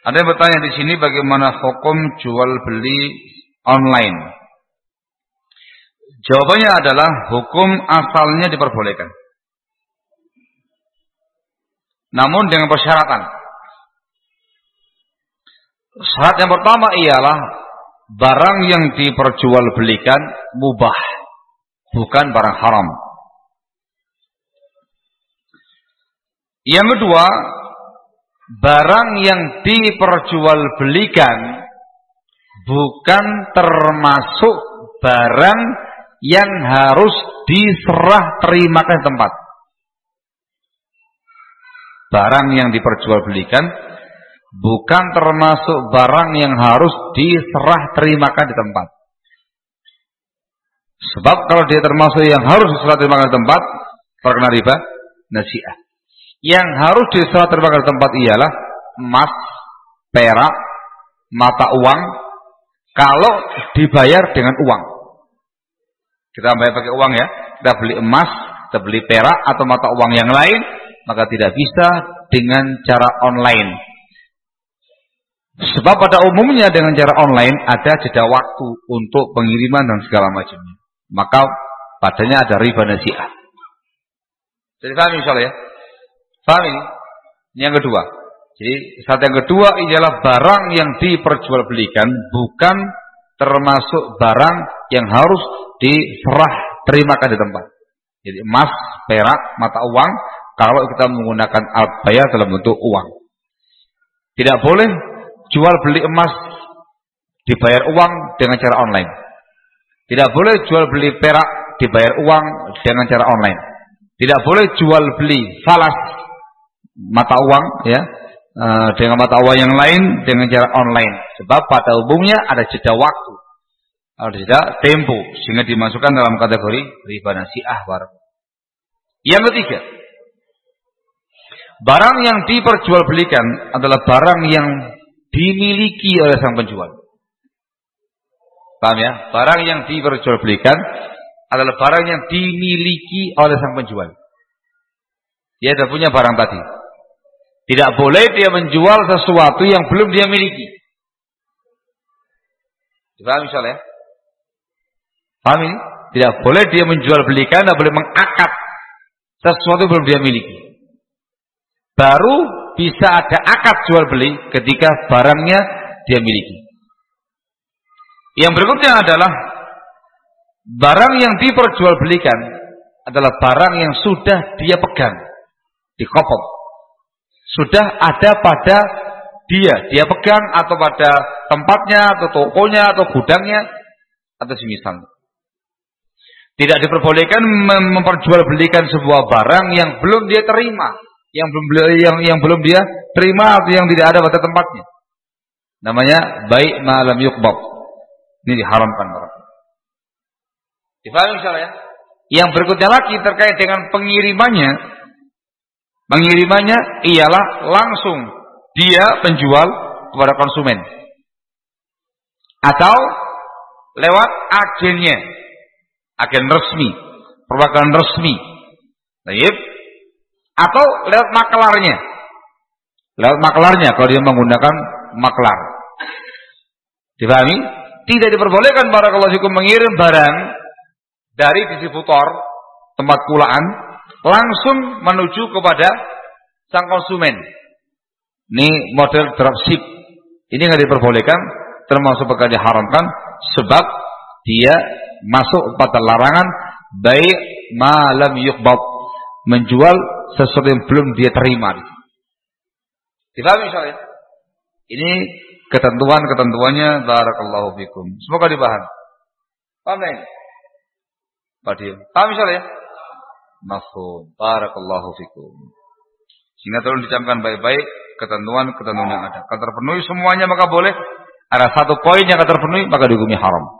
Ada yang bertanya di sini bagaimana hukum jual beli online? Jawabannya adalah hukum asalnya diperbolehkan. Namun dengan persyaratan. Syarat yang pertama ialah barang yang diperjualbelikan mubah, bukan barang haram. Yang kedua, barang yang diperjualbelikan bukan termasuk barang yang harus diserah terimakan tempat. Barang yang diperjualbelikan bukan termasuk barang yang harus diserah terimakan di tempat. Sebab kalau dia termasuk yang harus diserah terimakan di tempat, terkena riba nasiah. Yang harus diserah terimakan di tempat ialah emas, perak, mata uang, kalau dibayar dengan uang. Kita bayar pakai uang ya, kita beli emas, kita beli perak atau mata uang yang lain, maka tidak bisa dengan cara online. Sebab pada umumnya dengan cara online ada jeda waktu untuk pengiriman dan segala macamnya. Maka padanya ada riba nasiah. Jadi paham insyaallah ya? Paham ini? Yang kedua. Jadi saat yang kedua ialah barang yang diperjualbelikan bukan termasuk barang yang harus diserah terimakan di tempat. Jadi emas, perak, mata uang kalau kita menggunakan alat bayar dalam bentuk uang. Tidak boleh jual beli emas dibayar uang dengan cara online. Tidak boleh jual beli perak dibayar uang dengan cara online. Tidak boleh jual beli falas mata uang ya eh, dengan mata uang yang lain dengan cara online. Sebab pada umumnya ada jeda waktu, ada jeda tempo sehingga dimasukkan dalam kategori riba nasiah Yang ketiga, barang yang diperjualbelikan adalah barang yang dimiliki oleh sang penjual. Paham ya? Barang yang diperjualbelikan adalah barang yang dimiliki oleh sang penjual. Dia sudah punya barang tadi. Tidak boleh dia menjual sesuatu yang belum dia miliki. Paham misalnya? Paham ini? Tidak boleh dia menjual belikan, tidak boleh mengakad sesuatu yang belum dia miliki. Baru bisa ada akad jual beli ketika barangnya dia miliki. Yang berikutnya adalah barang yang diperjualbelikan adalah barang yang sudah dia pegang di kopok. Sudah ada pada dia, dia pegang atau pada tempatnya atau tokonya atau gudangnya atau semisal. Tidak diperbolehkan memperjualbelikan sebuah barang yang belum dia terima, yang belum yang yang belum dia terima atau yang tidak ada pada tempatnya. Namanya baik malam yukbab. Ini diharamkan barang. Difahami misalnya ya? Yang berikutnya lagi terkait dengan pengirimannya. Pengirimannya ialah langsung dia penjual kepada konsumen. Atau lewat agennya. Agen resmi. Perwakilan resmi. Baik. Atau lewat maklarnya. Lewat maklarnya kalau dia menggunakan maklar. Difahami? tidak diperbolehkan para kalau mengirim barang dari distributor tempat pulaan langsung menuju kepada sang konsumen. Ini model dropship. Ini nggak diperbolehkan, termasuk perkara diharamkan sebab dia masuk pada larangan baik malam yukbab menjual sesuatu yang belum dia terima. Dipahami misalnya? Ini ketentuan-ketentuannya barakallahu fikum. Semoga dipahami. Paham? Pak Paham misalnya ya? Mafhum. Barakallahu fikum. Sehingga tolong dicamkan baik-baik ketentuan-ketentuan yang ada. Kalau terpenuhi semuanya maka boleh. Ada satu poin yang terpenuhi maka dihukumi haram.